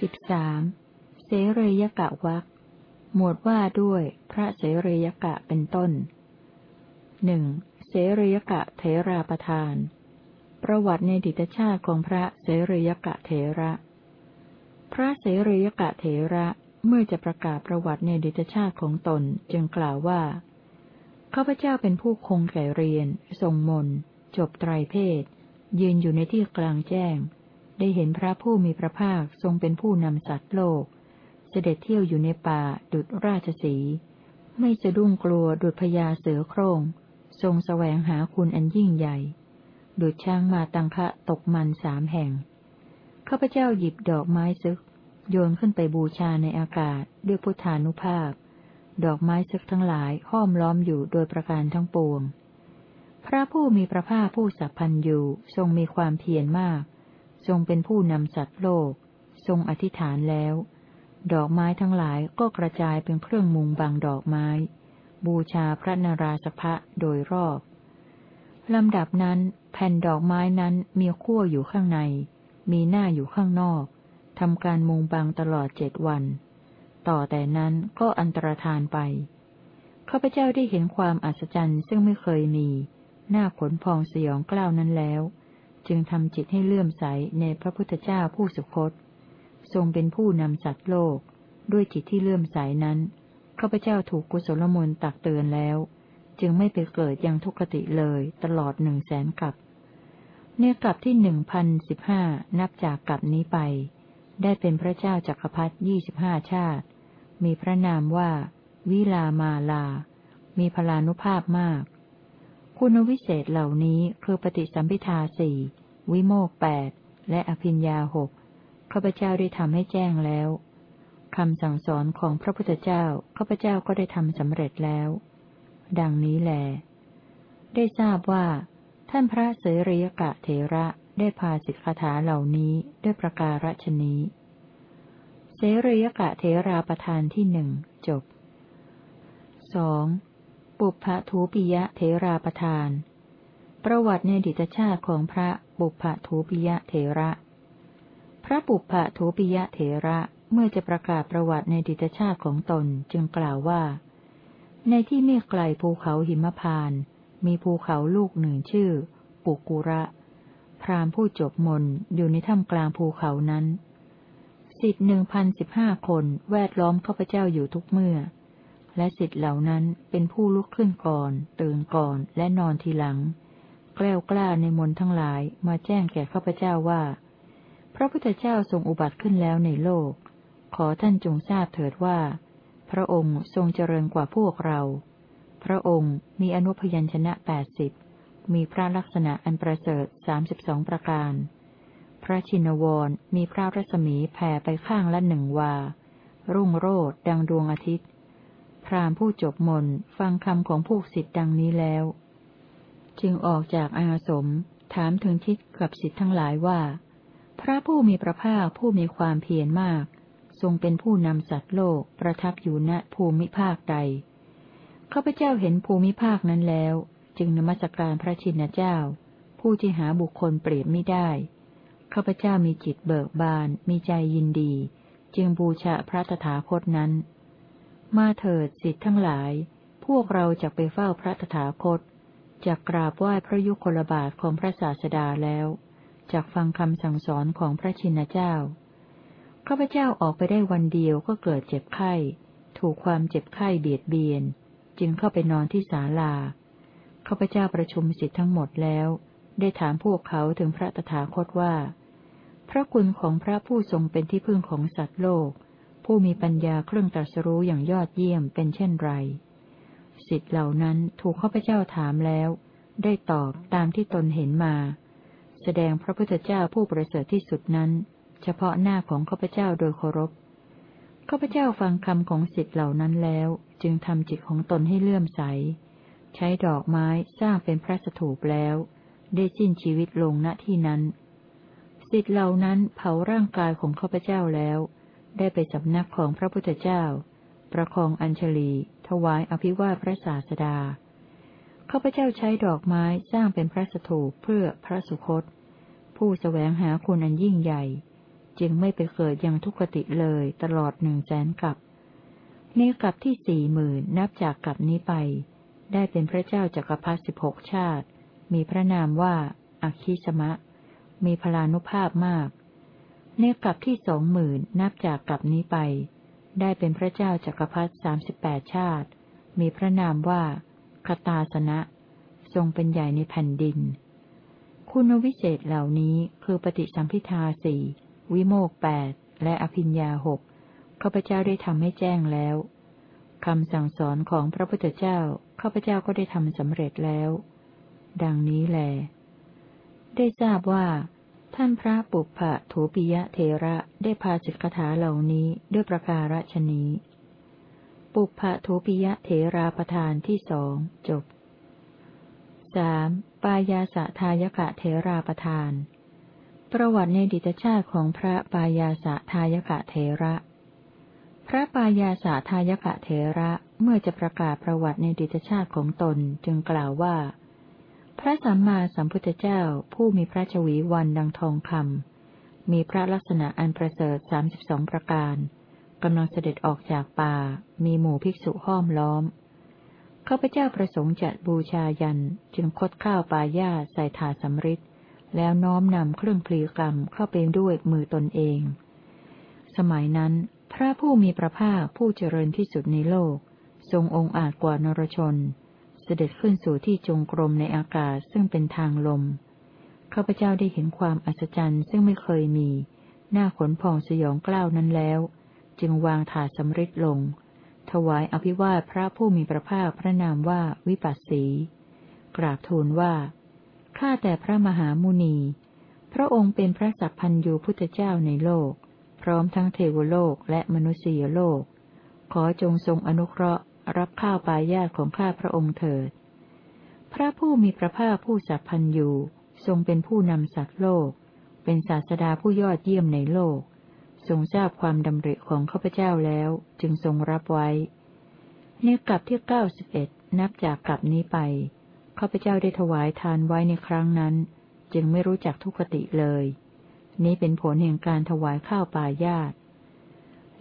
สิบสามเสเรยกะวักหมวดว่าด้วยพระเสเรยกะเป็นต้นหนึ่งเสเรยกะเทราประทาน ประวัติในดิตชาติของพระเสเรยกะเทระ พระเสเรยกะเทระเมื่อจะประกาศประวัติในดิตชาติของตนจึงกล่าวว่าข้าพเจ้าเป็นผู้คงแก่เรียน ทรงมน จบไตรเพศ ยืนอยู่ในที่กลางแจ้ง ได้เห็นพระผู้มีพระภาคทรงเป็นผู้นำสัตว์โลก เสด็จเที่ยวอยู่ในป่าดุจราชสี ไม่สะดุ้งกลัวดุจพญาเสือโคร่ง ทรงแสวงหาคุณอันยิ่งใหญ่ ดุจช้างมาตังคะตกมันสามแห่ง ข้าพเจ้าหยิบดอกไม้ซึก โยนขึ้นไปบูชาในอากาศด้วยพุทธานุภาพ ดอกไม้ซึกทั้งหลายห้อมล้อมอยู่โดยประการทั้งปวง พระผู้มีพระภาคผู้สัพพันอยู่ทรงมีความเพียรมาก ทรงเป็นผู้นำสัตว์โลก ทรงอธิษฐานแล้ว ดอกไม้ทั้งหลายก็กระจายเป็นเครื่องมุงบางดอกไม้ บูชาพระนาราสพะโดยรอบลำดับนั้นแผ่นดอกไม้นั้นมีขั้วอยู่ข้างใน มีหน้าอยู่ข้างนอกทำการมุงบางตลอดเจ็ดวัน ต่อแต่นั้นก็อันตรธานไป ข้าพเจ้าได้เห็นความอัศจรรย์ซึ่งไม่เคยมี หน้าขนพองสยองกล้าวนั้นแล้ว จึงทำจิตให้เลื่อมใสในพระพุทธเจ้าผู้สุคต ทรงเป็นผู้นำสัตว์โลก ด้วยจิตที่เลื่อมใสนั้นข้าพเจ้าถูกกุศลมนตักเตือนแล้ว จึงไม่ไปเกิดยังทุกขติเลยตลอดหนึ่งแสนกับเนื้อกลับที่หนึ่งพันสิบห้านับจากกลับนี้ไป ได้เป็นพระเจ้าจักรพรรดิยี่สิบห้าชาติ มีพระนามว่า วิลามาลา มีพลานุภาพมาก คุณวิเศษเหล่านี้คือปฏิสัมพิทาสี่ วิโมกแปดและอภิญญาหกข้าพเจ้าได้ทำให้แจ้งแล้วคำสั่งสอนของพระพุทธเจ้าข้าพเจ้าก็ได้ทำสำเร็จแล้ว ดังนี้แล ได้ทราบว่า ท่านพระเสรียกะเถระได้พาสิกขาถาเหล่านี้ด้วยประการฉนี้ เสรียกะเทราประธานที่หนึ่งจบสองปุพพทูปิยะเทราประธาน ประวัติในดิตชาติของพระปุพพทูปิยะเทระ พระปุพพทูปิยะเทระเมื่อจะประกาศประวัติในดิตชาติของตนจึงกล่าวว่า ในที่ไม่ไกลภูเขาหิมพาน มีภูเขาลูกหนึ่งชื่อ ปุกุระ พรามผู้จบมนอยู่ในถ้ำกลางภูเขานั้นสิทธิ์หนึ่งพันสิบห้าคนแวดล้อมข้าพเจ้าอยู่ทุกเมื่อ และสิทธิ์เหล่านั้นเป็นผู้ลุกขึ้นก่อน ตื่นก่อนและนอนทีหลัง กล้วกล้าในมนทั้งหลายมาแจ้งแก่ข้าพเจ้าว่า พระพุทธเจ้าทรงอุบัติขึ้นแล้วในโลก ขอท่านจงทราบเถิดว่า พระองค์ทรงเจริญกว่าพวกเรา พระองค์มีอนุพยัญชนะแปดสิบมีพระลักษณะอันประเสริฐสามสิบสองประการ พระชินวรมีพระรัศมีแผ่ไปข้างละหนึ่งวา รุ่งโรดดังดวงอาทิตย์ พรามผู้จบมนฟังคำของผู้สิทธิ์ดังนี้แล้ว จึงออกจากอาสม ถามถึงทิศกับสิทธิ์ทั้งหลายว่า พระผู้มีพระภาคผู้มีความเพียรมาก ทรงเป็นผู้นำสัตว์โลกประทับอยู่ณภูมิภาคใดข้าพเจ้าเห็นภูมิภาคนั้นแล้ว จึงนมัสการพระชินเจ้า ผู้ที่หาบุคคลเปรียบไม่ได้ข้าพเจ้ามีจิตเบิกบาน มีใจยินดี จึงบูชาพระตถาคตนั้น มาเถิดสิทธิ์ทั้งหลาย พวกเราจะไปเฝ้าพระตถาคต จะกราบไหว้พระยุคลบาทของพระศาสดาแล้วจากฟังคำสั่งสอนของพระชินเจ้า ข้าพเจ้าออกไปได้วันเดียวก็เกิดเจ็บไข้ ถูกความเจ็บไข้เบียดเบียน จึงเข้าไปนอนที่ศาลา ข้าพเจ้าประชุมสิทธิ์ทั้งหมดแล้ว ได้ถามพวกเขาถึงพระตถาคตว่า พระคุณของพระผู้ทรงเป็นที่พึ่งของสัตว์โลก ผู้มีปัญญาเครื่องตรัสรู้อย่างยอดเยี่ยมเป็นเช่นไร สิทธิเหล่านั้นถูกข้าพเจ้าถามแล้ว ได้ตอบตามที่ตนเห็นมา แสดงพระพุทธเจ้าผู้ประเสริฐที่สุดนั้น เฉพาะหน้าของข้าพเจ้าโดยเคารพข้าพเจ้าฟังคำของสิทธิเหล่านั้นแล้ว จึงทำจิตของตนให้เลื่อมใส ใช้ดอกไม้สร้างเป็นพระสถูปแล้ว ได้สิ้นชีวิตลงณที่นั้น สิทธิเหล่านั้นเผาร่างกายของข้าพเจ้าแล้ว ได้ไปสำนักของพระพุทธเจ้า ประคองอัญชลี ถวายอภิวาทพระศาสดา ข้าพเจ้าใช้ดอกไม้สร้างเป็นพระสถูปเพื่อพระสุคต ผู้สแสวงหาคุณอันยิ่งใหญ่ จึงไม่ไปเกิดยังทุกขติเลยตลอดหนึ่งแสนกับในกับที่สี่หมื่นนับจากกับนี้ไป ได้เป็นพระเจ้าจักรพรรดิสิบหกชาติ มีพระนามว่าอัคิสมะ มีพลานุภาพมาก ในกับที่สองหมื่นนับจากกับนี้ไป ได้เป็นพระเจ้าจักรพรรดิสามสิบแปดชาติ มีพระนามว่าคตาสนะ ทรงเป็นใหญ่ในแผ่นดิน คุณวิเศษเหล่านี้คือปฏิสัมพิทาสี่วิโมกแปดและอภิญญาหกข้าพเจ้าได้ทำให้แจ้งแล้วคำสั่งสอนของพระพุทธเจ้าข้าพเจ้าก็ได้ทำสำเร็จแล้ว ดังนี้แล ได้ทราบว่า ท่านพระปุพพะโถปิยะเทระได้พาสิกขาเหล่านี้ด้วยประการฉนี้ ปุพพะโถปิยะเทราประธานที่สองจบสามปายาสะทายกะเทราประธาน ประวัติในดิตชาติของพระปายาสะทายกะเทระ พระปายาสาทายกะเถระเมื่อจะประกาศประวัติในดิตชาติของตนจึงกล่าวว่า พระสัมมาสัมพุทธเจ้าผู้มีพระชวีวันดังทองคำมีพระลักษณะอันประเสริฐสามสิบสองประการกำลังเสด็จออกจากป่า มีหมู่ภิกษุห้อมล้อมข้าพเจ้าประสงค์จัดบูชายันจึงคดข้าวปลายาใส่ถาสำริดแล้วน้อมนำเครื่องพลีกรรมเข้าไปด้วยมือตนเอง สมัยนั้น พระผู้มีพระภาคผู้เจริญที่สุดในโลก ทรงองค์อาจกว่านรชน เสด็จขึ้นสู่ที่จงกรมในอากาศซึ่งเป็นทางลม ข้าพเจ้าได้เห็นความอัศจรรย์ซึ่งไม่เคยมี หน้าขนพองสยองกล้าวนั้นแล้ว จึงวางถาสำริดลง ถวายอภิวาทพระผู้มีพระภาคพระนามว่าวิปัสสี กราบทูลว่า ข้าแต่พระมหามุนี พระองค์เป็นพระสัพพันยูพุทธเจ้าในโลก พร้อมทั้งเทวโลกและมนุษยโลก ขอจงทรงอนุเคราะห์ รับข้าวปายาตของข้าพระองค์เถิด พระผู้มีพระภาคผู้สัพพันอยู่ทรงเป็นผู้นำสัตว์โลก เป็นศาสดาผู้ยอดเยี่ยมในโลก ทรงทราบความดำริของข้าพเจ้าแล้วจึงทรงรับไว้ในกลับที่เก้าสิบเอ็ดนับจากกลับนี้ไปข้าพเจ้าได้ถวายทานไว้ในครั้งนั้น จึงไม่รู้จักทุกขติเลย นี้เป็นผลแห่งการถวายข้าวปายาต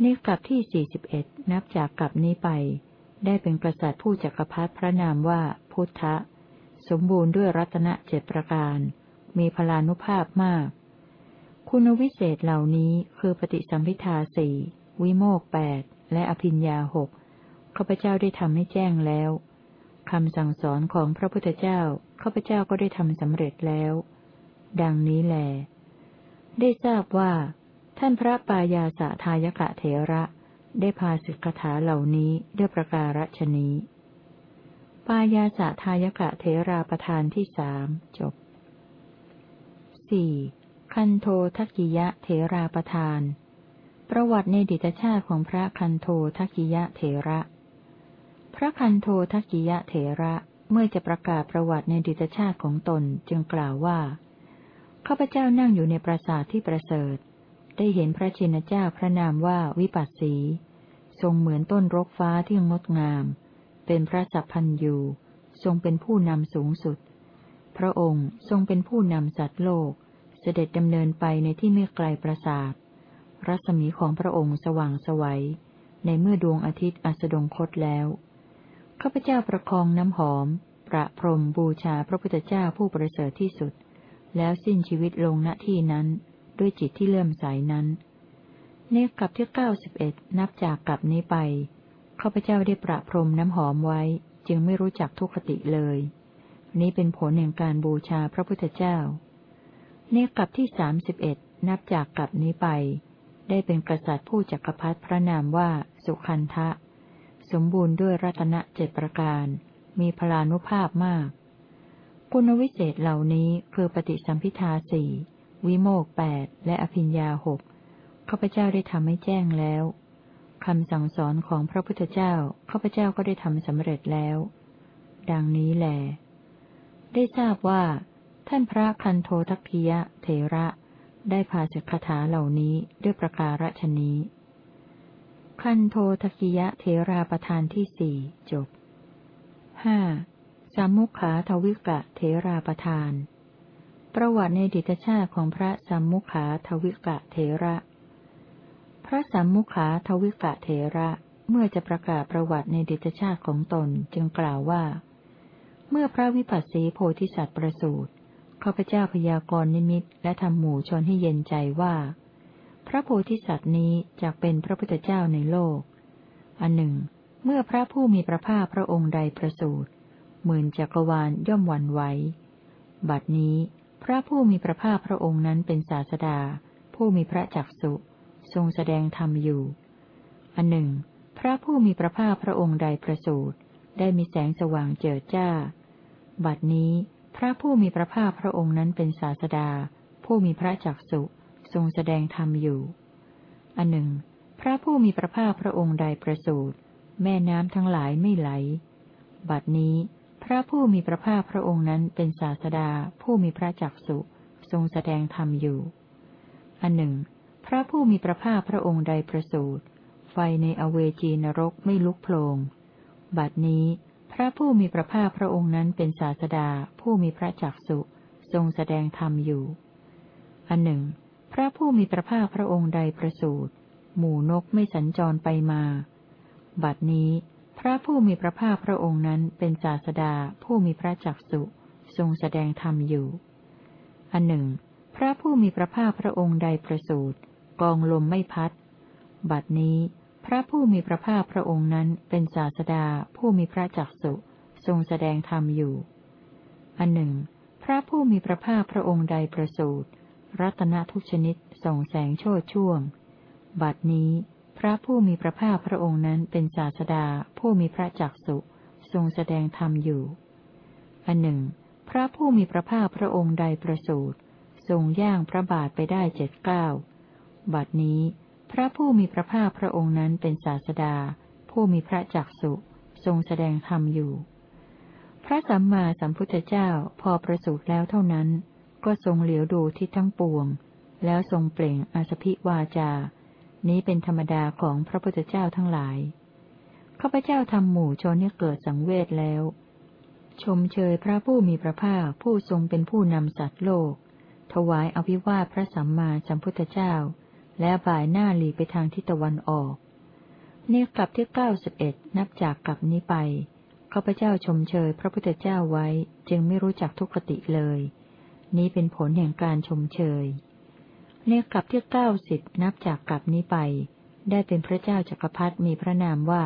ในกลับที่สี่สิบเอ็ดนับจากกลับนี้ไป ได้เป็นกษัตริย์ผู้จักรพรรดิพระนามว่าพุทธะ สมบูรณ์ด้วยรัตนเจ็ดประการ มีพลานุภาพมาก คุณวิเศษเหล่านี้คือปฏิสัมพิทาสี่วิโมกแปดและอภิญญาหกข้าพเจ้าได้ทำให้แจ้งแล้วคำสั่งสอนของพระพุทธเจ้าข้าพเจ้าก็ได้ทำสำเร็จแล้ว ดังนี้แหละได้ทราบว่า ท่านพระปายาสะทายกะเถระ ได้พาสิกขาเหล่านี้ด้วยประการฉนี้ ปายาสะทายกะเถราประธานที่สามจบสี่คันโททักกิยะเถราประธาน ประวัติในดิตชาติของพระคันโททักกิยะเถระ พระคันโททักกิยะเถระเมื่อจะประกาศประวัติในดิตชาติของตนจึงกล่าวว่าข้าพเจ้านั่งอยู่ในปราสาทที่ประเสริฐ ได้เห็นพระชินเจ้าพระนามว่าวิปัสสี ทรงเหมือนต้นรกฟ้าที่งดงาม เป็นพระสัพพันยูทรงเป็นผู้นำสูงสุด พระองค์ทรงเป็นผู้นำสัตว์โลก เสด็จดำเนินไปในที่ไม่ไกลปราสาท รัศมีของพระองค์สว่างสวัย ในเมื่อดวงอาทิตย์อัสดงคตแล้ว ข้าพเจ้าประคองน้ำหอม ประพรมบูชาพระพุทธเจ้าผู้ประเสริฐที่สุด แล้วสิ้นชีวิตลงณที่นั้น ด้วยจิตที่เลื่อมใสนั้น เนกลับที่เก้าสิบเอ็ดนับจากกลับนี้ไปข้าพเจ้าได้ประพรมน้ำหอมไว้ จึงไม่รู้จักทุกขติเลย นี้เป็นผลแห่งการบูชาพระพุทธเจ้าเนกลับที่สามสิบเอ็ดนับจากกลับนี้ไป ได้เป็นกษัตริย์ผู้จักรพรรดิพระนามว่าสุขันทะ สมบูรณ์ด้วยรัตนเจ็ดประการ มีพลานุภาพมาก คุณวิเศษเหล่านี้คือปฏิสัมพิทาสี่วิโมกแปดและอภิญญาหก ข้าพเจ้าได้ทำให้แจ้งแล้วคำสั่งสอนของพระพุทธเจ้าข้าพเจ้าก็ได้ทำสำเร็จแล้ว ดังนี้แหลได้ทราบว่า ท่านพระคันโททักคิยะเถระ ได้พาสิกขาเหล่านี้ด้วยประการฉนี้ คันโททักคิยะเถราประธานที่สี่จบห้าสามุขาทวิกะเทราประทาน ประวัติในดิตชาติของพระสามุขาทวิกะเทระ พระสัมมุขาทวิกะเถระเมื่อจะประกาศประวัติในดิตชาติของตนจึงกล่าวว่า เมื่อพระวิปัสสีโพธิสัตว์ประสูติข้าพเจ้าพยากรณ์นิมิตและทำหมู่ชนให้เย็นใจว่า พระโพธิสัตว์นี้จะเป็นพระพุทธเจ้าในโลก อันหนึ่ง เมื่อพระผู้มีพระภาคพระองค์ใดประสูติหมื่นจักรวาลย่อมหวั่นไหวบัดนี้ พระผู้มีพระภาคพระองค์นั้นเป็นศาสดา ผู้มีพระจักสุ ทรงแสดงธรรมอยู่ อันหนึ่ง พระผู้มีพระภาคพระองค์ใดประสูติได้มีแสงสว่างเจิดจ้า บัดนี้พระผู้มีพระภาคพระองค์นั้นเป็นศาสดา ผู้มีพระจักสุทรงแสดงธรรมอยู่ อันหนึ่ง พระผู้มีพระภาคพระองค์ใดประสูติแม่น้ำทั้งหลายไม่ไหล บัดนี้ พระผู้มีพระภาคพระองค์นั้นเป็นศาสดา ผู้มีพระจักสุทรงแสดงธรรมอยู่ อันหนึ่ง พระผู้มีพระภาคพระองค์ใดประสูติไฟในอเวจีนรกไม่ลุกโผลงบัดนี้พระผู้มีพระภาคพระองค์นั้นเป็นศาสดาผู้มีพระจักสุทรงแสดงธรรมอยู่ อันหนึ่ง พระผู้มีพระภาคพระองค์ใดประสูติหมู่นกไม่สัญจรไปมา บัดนี้ พระผู้มีพระภาคพระองค์นั้นเป็นศาสดาผู้มีพระจักสุทรงแสดงธรรมอยู่ อันหนึ่ง พระผู้มีพระภาคพระองค์ใดประสูติ กองลมไม่พัด บัดนี้พระผู้มีพระภาคพระองค์นั้นเป็นศาสดาผู้มีพระจักสุทรงแสดงธรรมอยู่ อันหนึ่ง พระผู้มีพระภาคพระองค์ใดประสูติรัตนทุกชนิดส่องแสงโชดช่วง บัดนี้พระผู้มีพระภาคพระองค์นั้นเป็นศาสดาผู้มีพระจักสุทรงแสดงธรรมอยู่ อันหนึ่ง พระผู้มีพระภาคพระองค์ใดประสูติทรงย่างพระบาทไปได้เจ็ดเก้า บัดนี้ พระผู้มีพระภาคพระองค์นั้นเป็นศาสดา ผู้มีพระจักสุทรงแสดงธรรมอยู่ พระสัมมาสัมพุทธเจ้าพอประสูติแล้วเท่านั้น ก็ทรงเหลียวดูทิศทั้งปวง แล้วทรงเปล่งอาสพิวาจา นี้เป็นธรรมดาของพระพุทธเจ้าทั้งหลายข้าพเจ้าทำหมู่ชนให้เกิดสังเวชแล้ว ชมเชยพระผู้มีพระภาคผู้ทรงเป็นผู้นำสัตว์โลก ถวายอภิวาทพระสัมมาสัมพุทธเจ้า และบ่ายหน้าหลีไปทางทิศตะวันออกเนี่กลับที่เก้าสิบเอ็ดนับจากกลับนี้ไปข้าพเจ้าชมเชยพระพุทธเจ้าไว้ จึงไม่รู้จักทุกขติเลย นี้เป็นผลแห่งการชมเชยเนี่ยกลับที่เก้าสิบนับจากกลับนี้ไป ได้เป็นพระเจ้าจักรพรรดิมีพระนามว่า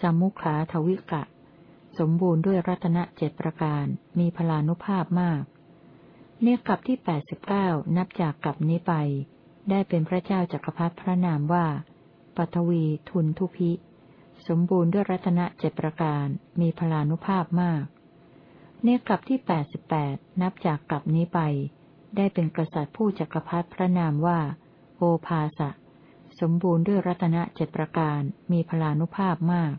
สัมมุขาทวิกะ สมบูรณ์ด้วยรัตนเจ็ดประการ มีพลานุภาพมาก เนี่ยกลับที่แปดสิบเก้านับจากกลับนี้ไป ได้เป็นพระเจ้าจักรพรรดิพระนามว่าปัทวีทุนทุพิ สมบูรณ์ด้วยรัตนเจ็ดประการมีพลานุภาพมากเนกลับที่แปดสิบแปดนับจากกลับนี้ไป ได้เป็นกษัตริย์ผู้จักรพรรดิพระนามว่า โอภาสะ สมบูรณ์ด้วยรัตนเจ็ดประการมีพลานุภาพมาก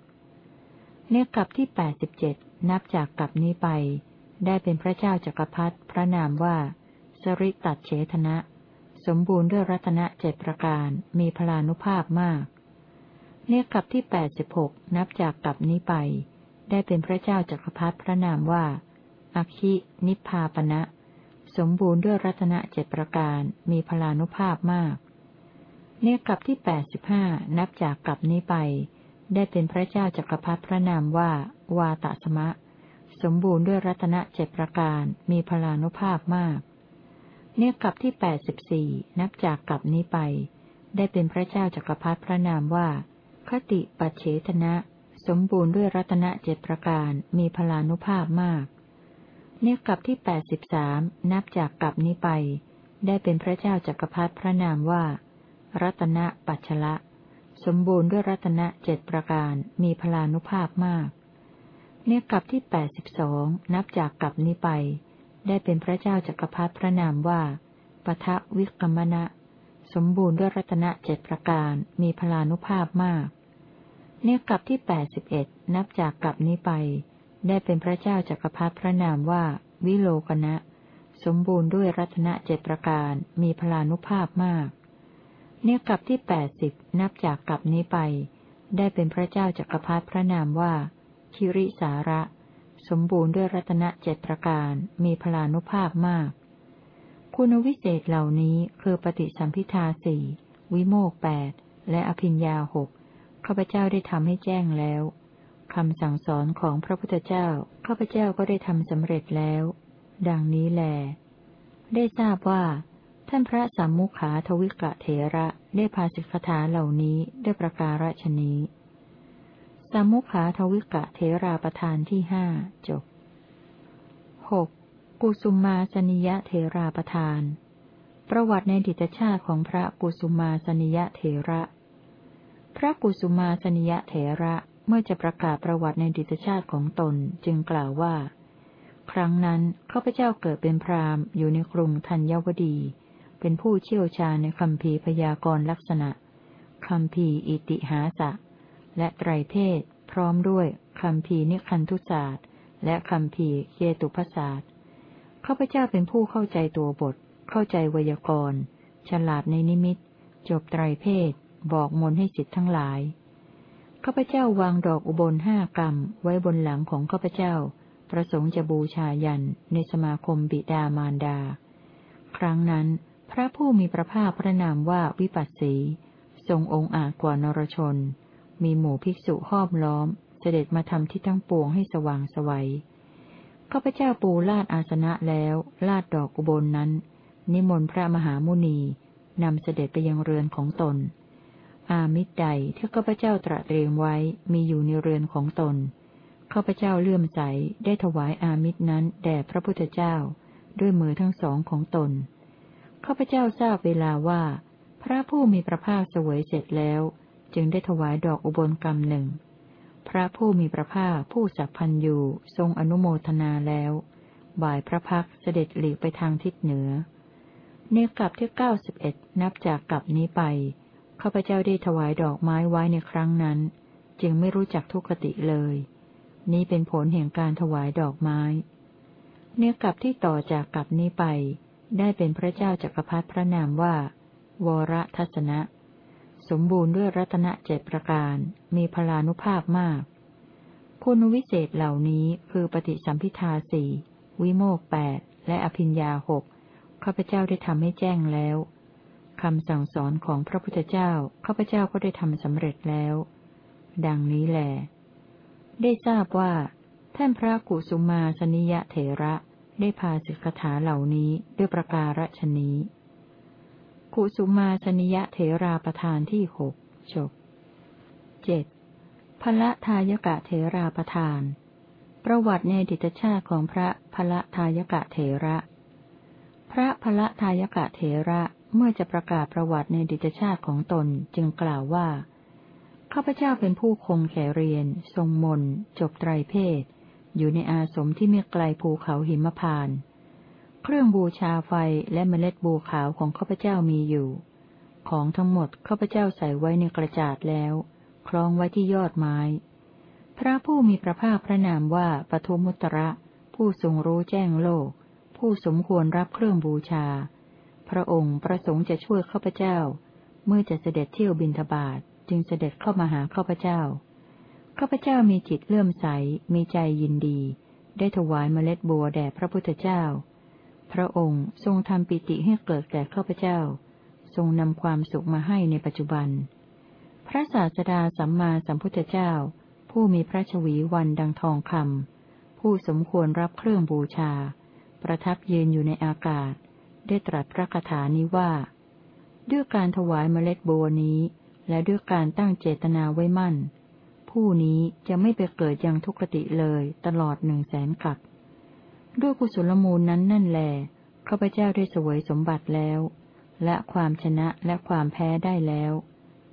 เนกลับที่แปดสิบเจ็ดนับจากกลับนี้ไป ได้เป็นพระเจ้าจักรพรรดิพระนามว่า สริตัดเฉทนะ สมบูรณ์ด้วยรัตนเจ็ดประการ มีพลานุภาพมาก เนกลับที่แปดสิบหกนับจากกลับนี้ไป ได้เป็นพระเจ้าจักรพรรดิพระนามว่าอาคินิพพาปณะสมบูรณ์ด้วยรัตนเจ็ดประการ มีพลานุภาพมาก เนกลับที่แปดสิบห้านับจากกลับนี้ไป ได้เป็นพระเจ้าจักรพรรดิพระนามว่า วาตสมะ สมบูรณ์ด้วยรัตนเจ็ดประการ มีพลานุภาพมาก เนียกลับที่แปดสิบสี่นับจากกลับนี้ไป ได้เป็นพระเจ้าจักรพรรดิพระนามว่า คติปัจเฉทนะ สมบูรณ์ด้วยรัตนเจ็ดประการมีพลานุภาพมาก เนียกลับที่แปดสิบสามนับจากกลับนี้ไป ได้เป็นพระเจ้าจักรพรรดิพระนามว่า รัตนปัจฉละ สมบูรณ์ด้วยรัตนเจ็ดประการมีพลานุภาพมาก เนียกลับที่แปดสิบสองนับจากกลับนี้ไป ได้เป็นพระเจ้าจักรพรรดิพระนามว่าปทะวิกรมณะ สมบูรณ์ด้วยรัตนเจ็ดประการมีพลานุภาพมากเนี่ยกลับที่แปดสิบเอ็ดนับจากกลับนี้ไป ได้เป็นพระเจ้าจักรพรรดิพระนามว่า วิโลกนะ สมบูรณ์ด้วยรัตนเจ็ดประการมีพลานุภาพมากเนี่ยกลับที่แปดสิบนับจากกลับนี้ไป ได้เป็นพระเจ้าจักรพรรดิพระนามว่าคิริสาระ สมบูรณ์ด้วยรัตนเจ็ดประการ มีพลานุภาพมาก คุณวิเศษเหล่านี้คือปฏิสัมพิทาสี่วิโมกแปดและอภิญญาหกข้าพเจ้าได้ทำให้แจ้งแล้วคำสั่งสอนของพระพุทธเจ้าข้าพเจ้าก็ได้ทำสำเร็จแล้ว ดังนี้แล ได้ทราบว่า ท่านพระสัมมุขาทวิกะเถระได้พาสิกขาเหล่านี้ด้วยประการฉนี้ สมุขาทวิกะเถราประธานที่ห้าจบหกกุสุมาสนิยะเถราประธาน ประวัติในดิตชาติของพระกุสุมาสนิยะเถระ พระกุสุมาสนิยะเถระเมื่อจะประกาศประวัติในดิตชาติของตนจึงกล่าวว่า ครั้งนั้นข้าพเจ้าเกิดเป็นพราหมณ์อยู่ในกรุงธัญวดี เป็นผู้เชี่ยวชาญในคำพีพยากรลักษณะคำพีอิติหาสะ และไตรเพศพร้อมด้วยคำพีนิคันทุศาสตร์ และคำพีเยตุพศาสตร์ข้าพเจ้าเป็นผู้เข้าใจตัวบท เข้าใจไวยากรณ์ ฉลาดในนิมิต จบไตรเพศ บอกมนให้สิทธิ์ทั้งหลายข้าพเจ้าวางดอกอุบลห้ากรรมไว้บนหลังของข้าพเจ้า ประสงค์จะบูชายันในสมาคมบิดามารดา ครั้งนั้น พระผู้มีพระภาคพระนามว่าวิปัสสี ทรงองค์อาจกว่านรชน มีหมู่ภิกษุห้อมล้อม เสด็จมาทำที่ทั้งปวงให้สว่างสวัยข้าพเจ้าปูลาดอาสนะแล้ว ลาดดอกอุบลนนั้น นิมนต์พระมหามุนีนำเสด็จไปยังเรือนของตน อามิตรใดที่ข้าพเจ้าตระเตรียมไว้มีอยู่ในเรือนของตนข้าพเจ้าเลื่อมใสได้ถวายอามิตรนั้นแด่พระพุทธเจ้า ด้วยมือทั้งสองของตนข้าพเจ้าทราบเวลาว่า พระผู้มีพระภาคเสวยเสร็จแล้ว จึงได้ถวายดอกอุบลกรรมหนึ่ง พระผู้มีพระภาคผู้สัพพันอยู่ทรงอนุโมทนาแล้ว บ่ายพระพักเสด็จหลีกไปทางทิศเหนือเนกลับที่เก้าสิบเอ็ดนับจากกลับนี้ไปข้าพเจ้าได้ถวายดอกไม้ไว้ในครั้งนั้น จึงไม่รู้จักทุกขติเลย นี้เป็นผลแห่งการถวายดอกไม้ เนื้อกลับที่ต่อจากกลับนี้ไป ได้เป็นพระเจ้าจักรพรรดิพระนามว่า วรทัศนะ สมบูรณ์ด้วยรัตนเจ็ดประการ มีพลานุภาพมาก คุณวิเศษเหล่านี้คือปฏิสัมพิทาสี่วิโมกแปดและอภิญญาหกข้าพเจ้าได้ทำให้แจ้งแล้วคำสั่งสอนของพระพุทธเจ้าข้าพเจ้าก็ได้ทำสำเร็จแล้ว ดังนี้แหลได้ทราบว่า ท่านพระกุสุมาสนิยะเถระได้พาสิกขาเหล่านี้ด้วยประการฉนี้ กุสุมาสนิยะเถราประธานที่หกจบเจ็ดพระทายกะเถราประธาน ประวัติในดิตชาติของพระพระทายกะเถระ พระพระทายกะเถระเมื่อจะประกาศประวัติในดิจชาติของตนจึงกล่าวว่า ข้าพเจ้าเป็นผู้คงแขเรียน ทรงมน จบไตรเพศ อยู่ในอาสมที่ไม่ไกลภูเขาหิมพาน เครื่องบูชาไฟและเมล็ดบูขาวของข้าพเจ้ามีอยู่ ของทั้งหมดข้าพเจ้าใส่ไว้ในกระจาดแล้ว คล้องไว้ที่ยอดไม้ พระผู้มีพระภาคพระนามว่าปทุมุตระ ผู้ทรงรู้แจ้งโลก ผู้สมควรรับเครื่องบูชา พระองค์ประสงค์จะช่วยข้าพเจ้า เมื่อจะเสด็จเที่ยวบินทบาทจึงเสด็จเข้ามาหาข้าพเจ้า ข้าพเจ้ามีจิตเลื่อมใส มีใจยินดี ได้ถวายเมล็ดบัวแด่พระพุทธเจ้า พระองค์ทรงทำปิติให้เกิดแก่ข้าพเจ้า ทรงนำความสุขมาให้ในปัจจุบัน พระศาสดาสัมมาสัมพุทธเจ้า ผู้มีพระชวีวันดังทองคำผู้สมควรรับเครื่องบูชา ประทับยืนอยู่ในอากาศ ได้ตรัสพระคาถานี้ว่า ด้วยการถวายเมล็ดบัวนี้ และด้วยการตั้งเจตนาไว้มั่น ผู้นี้จะไม่ไปเกิดยังทุกขติเลยตลอดหนึ่งแสนกับ ด้วยกุศลมูลนั้นนั่นแหลข้าพเจ้าได้สวยสมบัติแล้ว และความชนะและความแพ้ได้แล้ว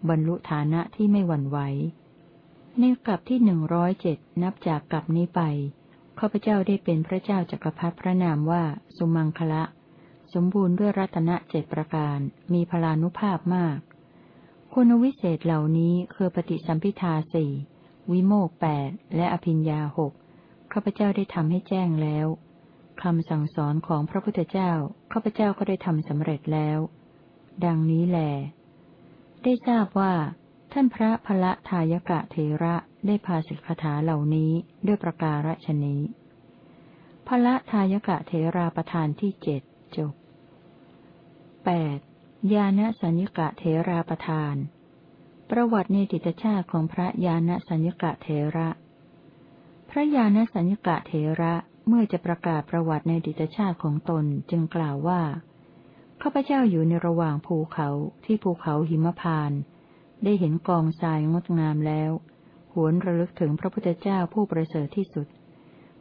บรรลุฐานะที่ไม่หวั่นไหวในกลับที่หนึ่งร้อยเจ็ดนับจากกลับนี้ไปข้าพเจ้าได้เป็นพระเจ้าจักรพรรดิพระนามว่า สุมังคละ สมบูรณ์ด้วยรัตนเจ็ดประการ มีพลานุภาพมาก คุณวิเศษเหล่านี้คือปฏิสัมพิทาสี่วิโมกแปดและอภิญญาหกข้าพเจ้าได้ทำให้แจ้งแล้ว คำสั่งสอนของพระพุทธเจ้าข้าพเจ้าก็ได้ทำสำเร็จแล้ว ดังนี้แล ได้ทราบว่า ท่านพระพละทายกะเทระได้พาสิกขาเหล่านี้ด้วยประการฉนี้พละทายกะเทราประธานที่เจ็ดจบแปดญาณสัญญกะเทราประทาน ประวัติในดิตชาติของพระยาณสัญญกะเถระ พระยาณสัญญกะเถระ เมื่อจะประกาศประวัติในดิตชาติของตนจึงกล่าวว่าข้าพเจ้าอยู่ในระหว่างภูเขาที่ภูเขาหิมพาน ได้เห็นกองทรายงดงามแล้ว หวนระลึกถึงพระพุทธเจ้าผู้ประเสริฐที่สุด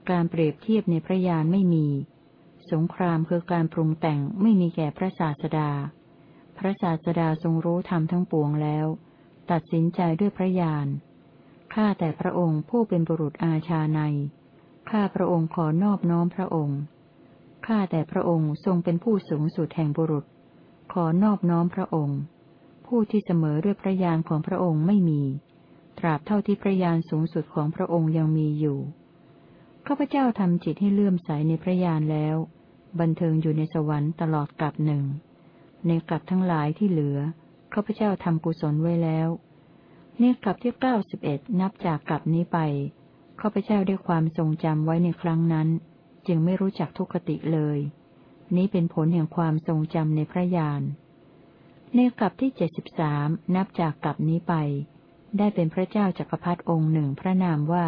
การเปรียบเทียบในพระยานไม่มี สงครามคือการปรุงแต่งไม่มีแก่พระศาสดา พระศาสดาทรงรู้ธรรมทั้งปวงแล้ว ตัดสินใจด้วยพระยานข้าแต่พระองค์ผู้เป็นบุรุษอาชาใน ข้าพระองค์ขอนอบน้อมพระองค์ ข้าแต่พระองค์ทรงเป็นผู้สูงสุดแห่งบุรุษ ขอนอบน้อมพระองค์ ผู้ที่เสมอด้วยพระยานของพระองค์ไม่มี ตราบเท่าที่พระยานสูงสุดของพระองค์ยังมีอยู่ ข้าพเจ้าทำจิตให้เลื่อมใสในพระยานแล้ว บันเทิงอยู่ในสวรรค์ตลอดกลับหนึ่ง ในกลับทั้งหลายที่เหลือ ข้าพเจ้าทำกุศลไว้แล้ว ในกลับที่เก้าสิบเอ็ดนับจากกลับนี้ไป ข้าพเจ้าได้ความทรงจำไว้ในครั้งนั้น จึงไม่รู้จักทุกขติเลย นี้เป็นผลแห่งความทรงจำในพระญาณในกลับที่เจ็ดสิบสามนับจากกลับนี้ไป ได้เป็นพระเจ้าจักรพรรดิองค์หนึ่งพระนามว่า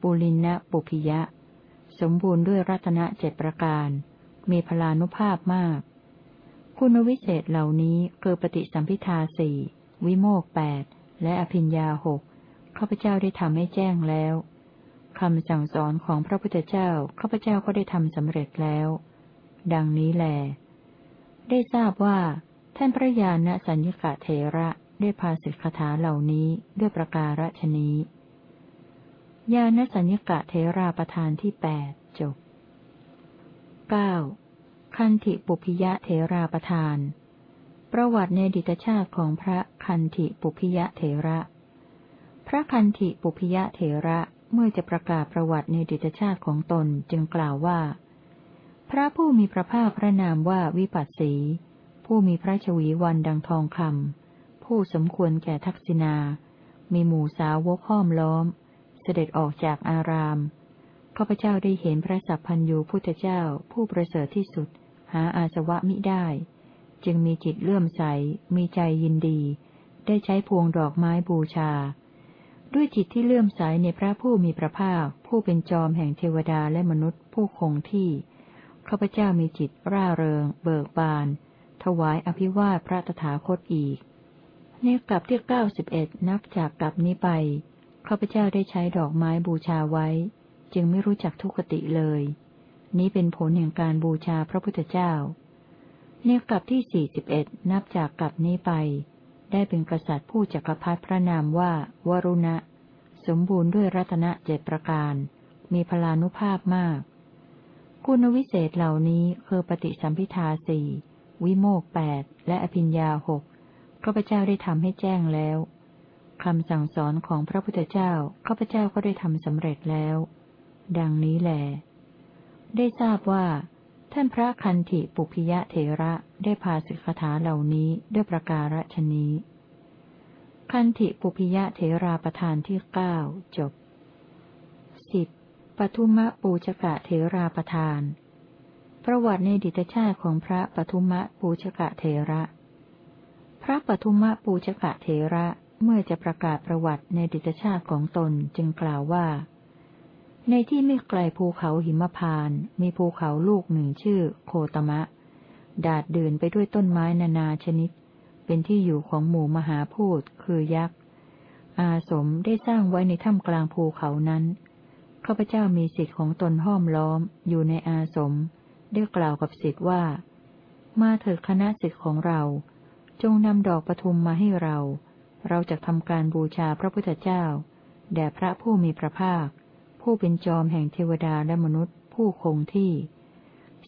ปุลินะปุพิยะ สมบูรณ์ด้วยรัตนเจ็ดประการ มีพลานุภาพมาก คุณวิเศษเหล่านี้คือปฏิสัมพิทาสี่วิโมกแปดและอภิญญาหกข้าพเจ้าได้ทำให้แจ้งแล้ว คำสั่งสอนของพระพุทธเจ้าข้าพเจ้าก็ได้ทำสำเร็จแล้ว ดังนี้แล ได้ทราบว่า ท่านพระญาณสัญญกะเทระได้พาสิกขาเหล่านี้ด้วยประการฉนี้ญาณสัญญกะเทราประธานที่แปดจบเก้าคันธิปุพิยะเทราประธาน ประวัติในดิตชาติของพระคันธิปุพิยะเทระ พระคันธิปุพิยะเทระ เมื่อจะประกาศประวัติในดิตชาติของตนจึงกล่าวว่า พระผู้มีพระภาคพระนามว่าวิปัสสี ผู้มีพระชวีวันดังทองคำผู้สมควรแก่ทักษิณา มีหมู่สาวกห้อมล้อม เสด็จออกจากอารามข้าพเจ้าได้เห็นพระสัพพัญญูพุทธเจ้าผู้ประเสริฐที่สุด หาอาสวะมิได้ จึงมีจิตเลื่อมใส มีใจยินดี ได้ใช้พวงดอกไม้บูชา ด้วยจิตที่เลื่อมใสในพระผู้มีพระภาค ผู้เป็นจอมแห่งเทวดาและมนุษย์ผู้คงที่ข้าพเจ้ามีจิตร่าเริง เบิกบาน ถวายอภิวาทพระตถาคตอีกในกลับที่เก้าสิบเอ็ดนับจากกลับนี้ไปข้าพเจ้าได้ใช้ดอกไม้บูชาไว้ จึงไม่รู้จักทุกขติเลย นี้เป็นผลแห่งการบูชาพระพุทธเจ้าในกลับที่สี่สิบเอ็ดนับจากกลับนี้ไป ได้เป็นกษัตริย์ผู้จักรพรรดิพระนามว่าวรุณะ สมบูรณ์ด้วยรัตนเจตประการ มีพลานุภาพมาก คุณวิเศษเหล่านี้คือปฏิสัมพิทาสี่วิโมกแปดและอภิญญาหกข้าพเจ้าได้ทำให้แจ้งแล้วคำสั่งสอนของพระพุทธเจ้าข้าพเจ้าก็ได้ทำสำเร็จแล้ว ดังนี้แหลได้ทราบว่า ท่านพระคันธิปุพิยะเถระได้พาสิกขาเหล่านี้ด้วยประการฉนี้ คันธิปุพิยะเถราประธานที่เก้าจบสิบปทุมะปูชกะเถราประธาน ประวัติในดิตชาติของพระปทุมะปูชกะเถระ พระปทุมะปูชกะเถระเมื่อจะประกาศประวัติในดิตชาติของตนจึงกล่าวว่า ในที่ไม่ไกลภูเขาหิมพาน มีภูเขาลูกหนึ่งชื่อ โคตมะ ดาดเดินไปด้วยต้นไม้นานาชนิด เป็นที่อยู่ของหมู่มหาพูดคือยักษ์ อาสมได้สร้างไว้ในถ้ำกลางภูเขานั้น ข้าพเจ้ามีสิทธิ์ของตนห้อมล้อม อยู่ในอาสม ได้กล่าวกับสิทธิ์ว่า มาเถิดคณะสิทธิ์ของเรา จงนำดอกปทุมมาให้เรา เราจะทำการบูชาพระพุทธเจ้า แด่พระผู้มีพระภาค ผู้เป็นจอมแห่งเทวดาและมนุษย์ ผู้คงที่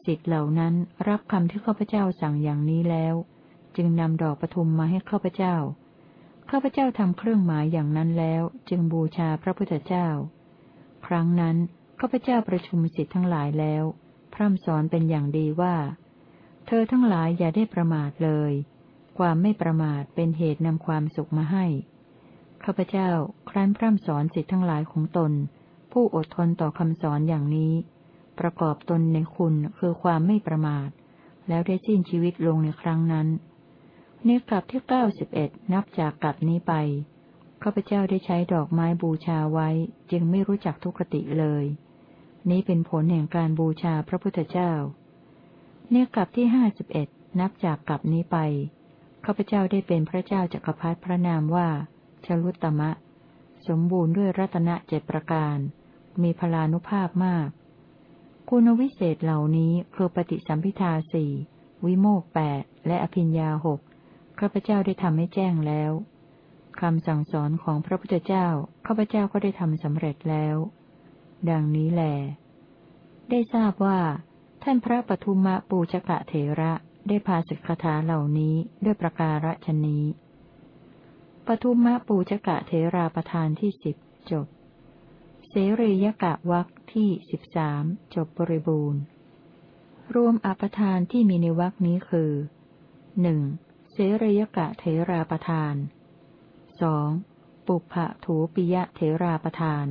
สิทธิเหล่านั้นรับคำที่ข้าพเจ้าสั่งอย่างนี้แล้ว จึงนำดอกปทุมมาให้ข้าพเจ้าข้าพเจ้าทำเครื่องหมายอย่างนั้นแล้ว จึงบูชาพระพุทธเจ้า ครั้งนั้นข้าพเจ้าประชุมสิทธิ์ทั้งหลายแล้ว พร่ำสอนเป็นอย่างดีว่า เธอทั้งหลายอย่าได้ประมาทเลย ความไม่ประมาทเป็นเหตุนำความสุขมาให้ข้าพเจ้าครั้นพร่ำสอนสิทธิ์ทั้งหลายของตน ผู้อดทนต่อคำสอนอย่างนี้ ประกอบตนในคุณคือความไม่ประมาท แล้วได้สิ้นชีวิตลงในครั้งนั้นในกลับที่เก้าสิบเอ็ดนับจากกลับนี้ไปข้าพเจ้าได้ใช้ดอกไม้บูชาไว้ จึงไม่รู้จักทุกขติเลย นี้เป็นผลแห่งการบูชาพระพุทธเจ้าในกลับที่ห้าสิบเอ็ดนับจากกลับนี้ไปข้าพเจ้าได้เป็นพระเจ้าจักรพรรดิพระนามว่าชลุตตมะ สมบูรณ์ด้วยรัตนเจ็ดประการ มีพลานุภาพมาก คุณวิเศษเหล่านี้คือปฏิสัมพิทาสี่วิโมกแปดและอภิญญาหกข้าพเจ้าได้ทำให้แจ้งแล้วคำสั่งสอนของพระพุทธเจ้าข้าพเจ้าก็ได้ทำสำเร็จแล้ว ดังนี้แหลได้ทราบว่า ท่านพระปทุมะปูชกะเถระได้พาสิกขาเหล่านี้ด้วยประการฉนี้ปทุมะปูชกะเทราประธานที่สิบจบ เสรียกะวักที่สิบสามจบบริบูรณ์ รวมอปทานที่มีในวักนี้คือหนึ่งเสรียกะเทราประธานสองปุพะถูปิยะเทราประธาน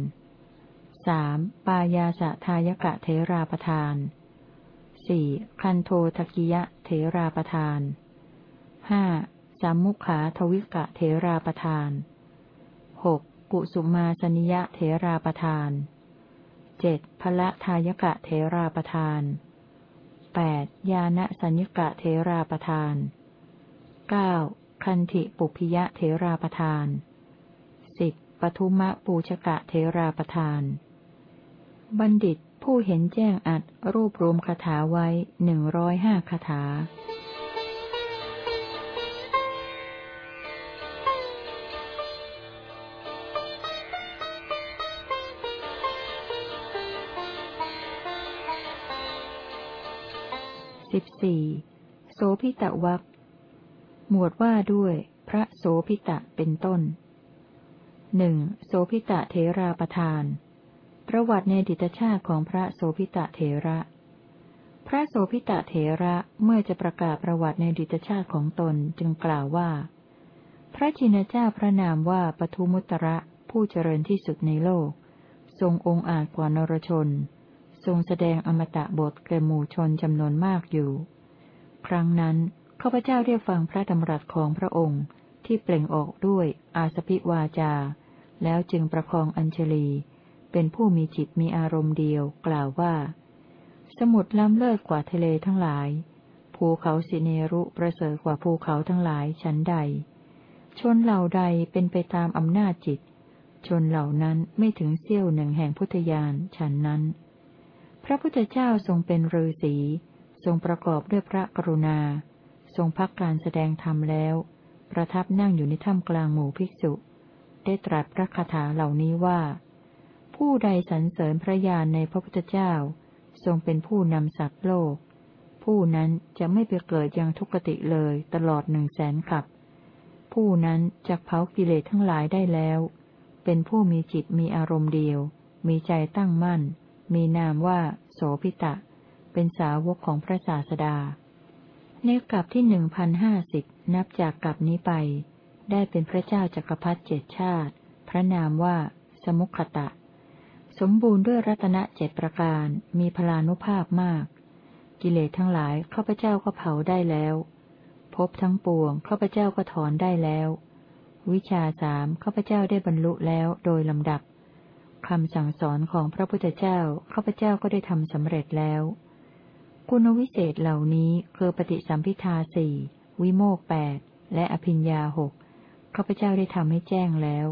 สามปายาสะทายกะเทราประธานสี่คันโททกิยะเทราประธานห้าสามมุขาทวิกะเทราประธานหก กุสุมาสนิยะเทราประธานเจ็ดพละทายกะเทราประธานแปดยานะสัญญกะเทราประธานเก้าคันธิปุพิยะเทราประธานสิบปทุมะปูชกะเทราประธาน บัณฑิตผู้เห็นแจ้งอัดรูปรวมคาถาไว้หนึ่งร้อยห้าคาถา บสี่โสพิตะวักหมวดว่าด้วย พระโสพิตะเป็นต้นหนึ่งโสพิตะเทราประธาน ประวัติในดิตชาติของพระโสพิตะเถระ พระโสพิตะเถระเมื่อจะประกาศประวัติในดิตชาติของตนจึงกล่าวว่า พระชินเจ้าพระนามว่าปทุมุตระผู้เจริญที่สุดในโลก ทรงองค์อาจกว่านรชน ทรงแสดงอมตะบทแก่หมู่ชนจำนวนมากอยู่ ครั้งนั้นข้าพเจ้าเรียกฟังพระดำรัสของพระองค์ที่เปล่งออกด้วยอาสพิวาจา แล้วจึงประคองอัญชลี เป็นผู้มีจิตมีอารมณ์เดียวกล่าวว่า สมุดล้ำเลิศกว่าทะเลทั้งหลาย ภูเขาสิเนรุประเสริฐกว่าภูเขาทั้งหลายชั้นใด ชนเหล่าใดเป็นไปตามอำนาจจิต ชนเหล่านั้นไม่ถึงเสี้ยวหนึ่งแห่งพุทธญาณฉันนั้น พระพุทธเจ้าทรงเป็นฤาษีทรงประกอบด้วยพระกรุณา ทรงพักการแสดงธรรมแล้ว ประทับนั่งอยู่ในถ้ำกลางหมู่ภิกษุ ได้ตรัสพระคาถาเหล่านี้ว่า ผู้ใดสรรเสริญพระญาณในพระพุทธเจ้า ทรงเป็นผู้นำสัตว์โลก ผู้นั้นจะไม่ไปเกิดยังทุกติเลยตลอดหนึ่งแสนกับ ผู้นั้นจะเผากิเลสทั้งหลายได้แล้ว เป็นผู้มีจิตมีอารมณ์เดียว มีใจตั้งมั่น มีนามว่า โสพิตะ เป็นสาวกของพระศาสดา ในกลับที่หนึ่งพันห้าสิบนับจากกลับนี้ไป ได้เป็นพระเจ้าจักรพรรดิเจ็ดชาติ พระนามว่า สมุขตะ สมบูรณ์ด้วยรัตนเจ็ดประการ มีพลานุภาพมาก กิเลสทั้งหลายข้าพเจ้าก็เผาได้แล้วพบทั้งปวงข้าพเจ้าก็ถอนได้แล้ว วิชาสามข้าพเจ้าได้บรรลุแล้วโดยลำดับ คำสั่งสอนของพระพุทธเจ้าข้าพเจ้าก็ได้ทำสำเร็จแล้ว คุณวิเศษเหล่านี้คือปฏิสัมพิทาสี่วิโมกแปดและอภิญญาหกข้าพเจ้าได้ทำให้แจ้งแล้ว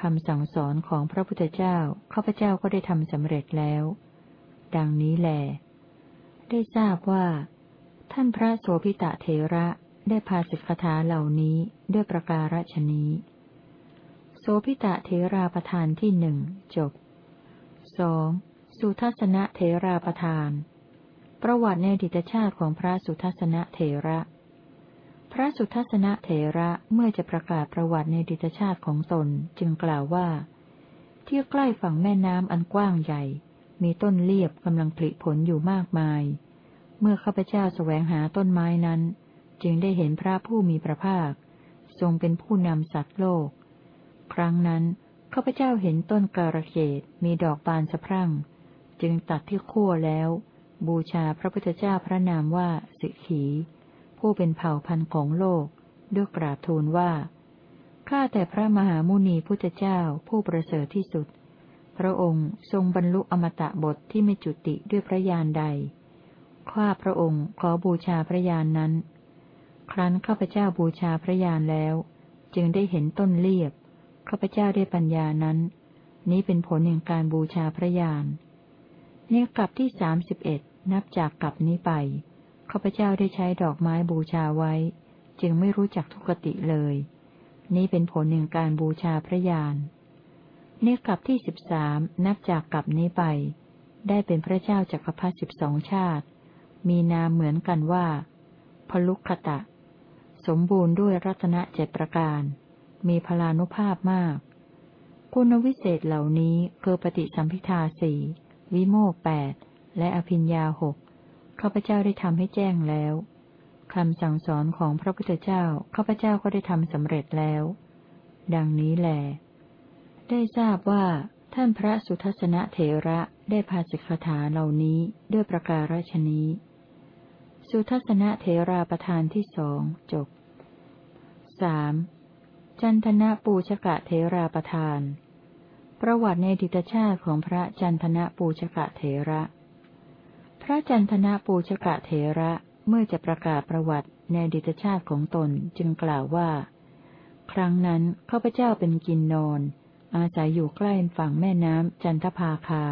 คำสั่งสอนของพระพุทธเจ้าข้าพเจ้าก็ได้ทำสำเร็จแล้ว ดังนี้แหลได้ทราบว่า ท่านพระโสพิตะเทระได้พาสิกขาเหล่านี้ด้วยประการฉนี้ โสพิตะเทราประธานที่หนึ่งจบสองสุทัศนะเทราประธาน ประวัติในดิตชาติของพระสุทัศนะเทระ พระสุทัศนะเถระเมื่อจะประกาศประวัติในดิตชาติของตนจึงกล่าวว่าที่ใกล้ฝั่งแม่น้ำอันกว้างใหญ่ มีต้นเลียบกำลังผลิผลอยู่มากมาย เมื่อข้าพเจ้าแสวงหาต้นไม้นั้น จึงได้เห็นพระผู้มีพระภาค ทรงเป็นผู้นำสัตว์โลก ครั้งนั้นข้าพเจ้าเห็นต้นการะเกดมีดอกบานสะพรั่ง จึงตัดที่ขั้วแล้ว บูชาพระพุทธเจ้าพระนามว่าสิขี ผู้เป็นเผ่าพันธุ์ของโลก ด้วยกราบทูลว่าข้าแต่พระมหามุนีพุทธเจ้าผู้ประเสริฐที่สุด พระองค์ทรงบรรลุอมตะบทที่ไม่จุติด้วยพระญาณใด ข้าพระองค์ขอบูชาพระญาณนนั้น ครั้นข้าพเจ้าบูชาพระญาณแล้ว จึงได้เห็นต้นเลียบ ข้าพเจ้าได้ปัญญานั้น นี้เป็นผลแห่งการบูชาพระญาณในกลับที่สามสิบเอ็ดนับจากกลับนี้ไปข้าพเจ้าได้ใช้ดอกไม้บูชาไว้ จึงไม่รู้จักทุกติเลย นี้เป็นผลแห่งการบูชาพระญาณในกลับที่สิบสามนับจากกลับนี้ไป ได้เป็นพระเจ้าจักรพรรดิสิบสองชาติ มีนามเหมือนกันว่าพลุคตะ สมบูรณ์ด้วยรัตนเจ็ดประการ มีพลานุภาพมาก คุณวิเศษเหล่านี้คือปฏิสัมพิทาสี่วิโมกแปดและอภิญญาหกข้าพเจ้าได้ทำให้แจ้งแล้วคำสั่งสอนของพระพุทธเจ้าข้าพเจ้าก็ได้ทำสำเร็จแล้ว ดังนี้แหลได้ทราบว่าท่านพระสุทัศนเถระได้พาสิกขาเหล่านี้ด้วยประการฉนี้ สุทัศนเถราประธานที่สองจบสาม จันทนะปูชกะเถราประธาน ประวัติในดิตชาติของพระจันทนะปูชกะเถระ พระจันทนาปูชกะเถระเมื่อจะประกาศประวัติในดิตชาติของตนจึงกล่าวว่า ครั้งนั้นข้าพเจ้าเป็นกินนอน อาศัยอยู่ใกล้ฝั่งแม่น้ำจันทภาคา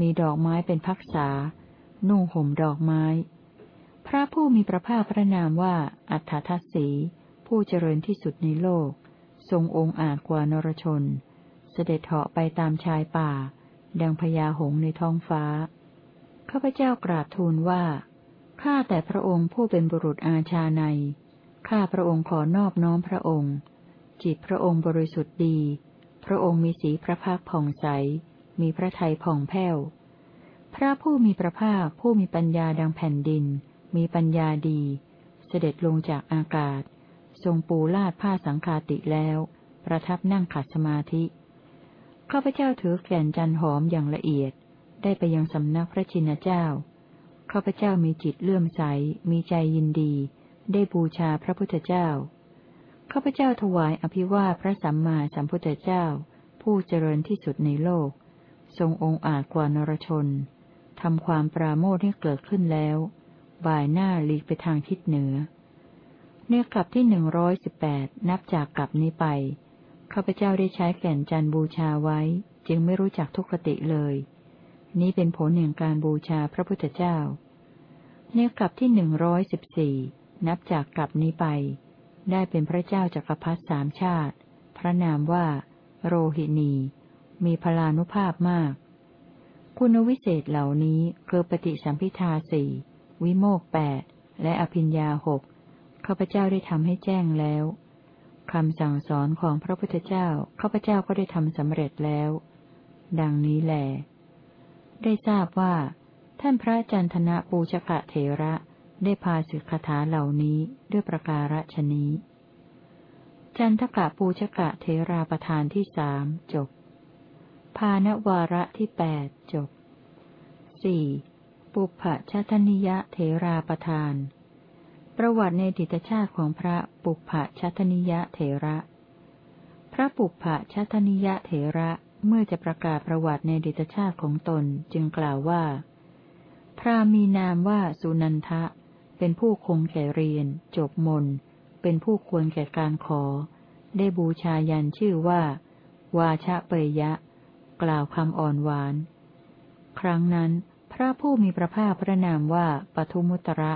มีดอกไม้เป็นพักษา นุ่งห่มดอกไม้ พระผู้มีพระภาคพระนามว่าอัฏฐทัศสี ผู้เจริญที่สุดในโลก ทรงองค์อาจกว่านรชน เสด็จเหาะไปตามชายป่า ดังพญาหงในท้องฟ้า ข้าพเจ้ากราบทูลว่า ข้าแต่พระองค์ผู้เป็นบุรุษอาชาในข้าพระองค์ขอนอบน้อมพระองค์ จิตพระองค์บริสุทธิ์ดี พระองค์มีสีพระภาคผ่องใส มีพระทัยผ่องแผ้ว พระผู้มีพระภาคผู้มีปัญญาดังแผ่นดิน มีปัญญาดี เสด็จลงจากอากาศ ทรงปูลาดผ้าสังคาติแล้ว ประทับนั่งขัดสมาธิ ข้าพเจ้าถือแก่นจันหอมอย่างละเอียด ได้ไปยังสำนักพระชินเจ้า ข้าพเจ้ามีจิตเลื่อมใส มีใจยินดี ได้บูชาพระพุทธเจ้า ข้าพเจ้าถวายอภิวาพระสัมมาสัมพุทธเจ้า ผู้เจริญที่สุดในโลก ทรงองค์อาจกว่านรชนทำความปราโมทให้เกิดขึ้นแล้ว บ่ายหน้าลีกไปทางทิศเหนือ เนื้อกลับที่หนึ่งร้อยสิบแปดนับจากกลับนี้ไป ข้าพเจ้าได้ใช้แก่นจันบูชาไว้ จึงไม่รู้จักทุกขติเลย นี้เป็นผลแห่งการบูชาพระพุทธเจ้า ในกลับที่หนึ่งร้อยสิบสี่นับจากกลับนี้ไป ได้เป็นพระเจ้าจักรพรรดิสามชาติ พระนามว่า โรหินี มีพลานุภาพมาก คุณวิเศษเหล่านี้คือปฏิสัมพิทาสี่วิโมกแปดและอภิญญาหก ข้าพเจ้าได้ทำให้แจ้งแล้วคำสั่งสอนของพระพุทธเจ้า ข้าพเจ้าก็ได้ทำสำเร็จแล้ว ดังนี้แหละได้ทราบว่า ท่านพระจันทนะปูชกะเถระได้พาสิกขาเหล่านี้ด้วยประการฉนี้ จันทกะปูชกะเถราประธานที่สามจบภาณวาระที่แปดจบสี่ปุพพชทนิยะเถราประธาน ประวัติในดิตชาติของพระปุพพชทนิยะเถระ พระปุพพชทนิยะเถระเมื่อจะประกาศประวัติในดิตชาติของตนจึงกล่าวว่า พระมีนามว่าสุนันทะ เป็นผู้คงแก่เรียน จบมน เป็นผู้ควรแก่การขอ ได้บูชายันชื่อว่า วาชะเปยยะ กล่าวคำอ่อนหวาน ครั้งนั้น พระผู้มีพระภาคพระนามว่าปทุมุตระ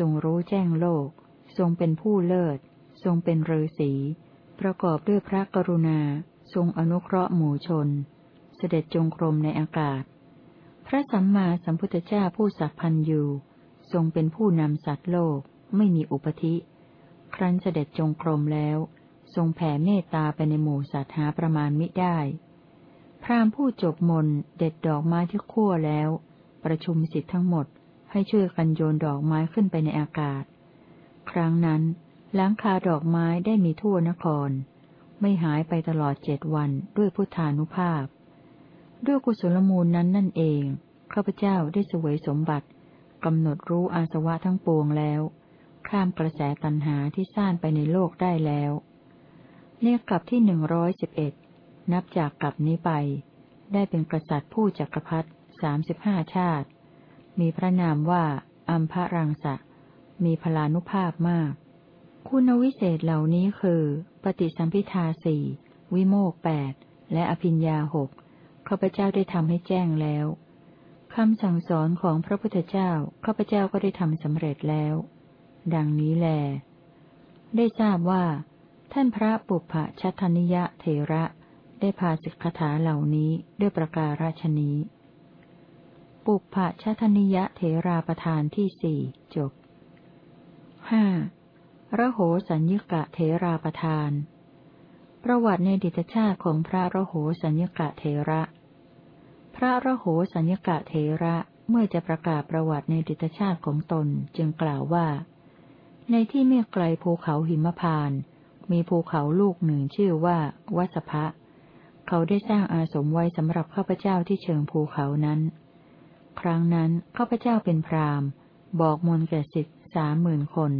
ทรงรู้แจ้งโลก ทรงเป็นผู้เลิศ ทรงเป็นฤาษีประกอบด้วยพระกรุณา ทรงอนุเคราะห์หมู่ชน เสด็จจงกรมในอากาศ พระสัมมาสัมพุทธเจ้าผู้สัพพันอยู่ ทรงเป็นผู้นำสัตว์โลก ไม่มีอุปธิ ครั้นเสด็จจงกรมแล้ว ทรงแผ่เมตตาไปในหมู่สัตว์หาประมาณมิได้ พรามผู้จบมนเด็ดดอกไม้ที่คั่วแล้ว ประชุมสิทธิ์ทั้งหมด ให้ช่วยกันโยนดอกไม้ขึ้นไปในอากาศ ครั้งนั้นหลังคาดอกไม้ได้มีทั่วนคร ไม่หายไปตลอดเจ็ดวันด้วยพุทธานุภาพ ด้วยกุศลมูลนั้นนั่นเองข้าพเจ้าได้สวยสมบัติกำหนดรู้อาสวะทั้งปวงแล้ว ข้ามกระแสตัณหาที่ซ่านไปในโลกได้แล้วเนี่ยกลับที่หนึ่งร้อยสิบเอ็ดนับจากกลับนี้ไป ได้เป็นกษัตริย์ผู้จักรพรรดิสามสิบห้าชาติ มีพระนามว่า อัมพรังสะ มีพลานุภาพมาก คุณวิเศษเหล่านี้คือ ปฏิสัมพิทาสี่วิโมกแปดและอภิญญาหกข้าพเจ้าได้ทำให้แจ้งแล้วคำสั่งสอนของพระพุทธเจ้าข้าพเจ้าก็ได้ทำสำเร็จแล้ว ดังนี้แล ได้ทราบว่า ท่านพระปุพพชัทนิยะเถระได้พาสิกขาเหล่านี้ด้วยประการฉนี้ ปุพพชทนิยะเถราประธานที่สี่จบห้าระโหสัญญกะเถราประธาน ประวัติในดิตชาติของพระระโหสัญญกะเถระ พระระโหสัญญกะเถระเมื่อจะประกาศประวัติในดิตชาติของตนจึงกล่าวว่า ในที่เมื่อไกลภูเขาหิมพาน มีภูเขาลูกหนึ่งชื่อว่าวัสภะเขาได้สร้างอาสมไว้สำหรับข้าพเจ้าที่เชิงภูเขานั้น ครั้งนั้นข้าพเจ้าเป็นพรามบอกมนแก่สิทธิ์สามหมื่นคน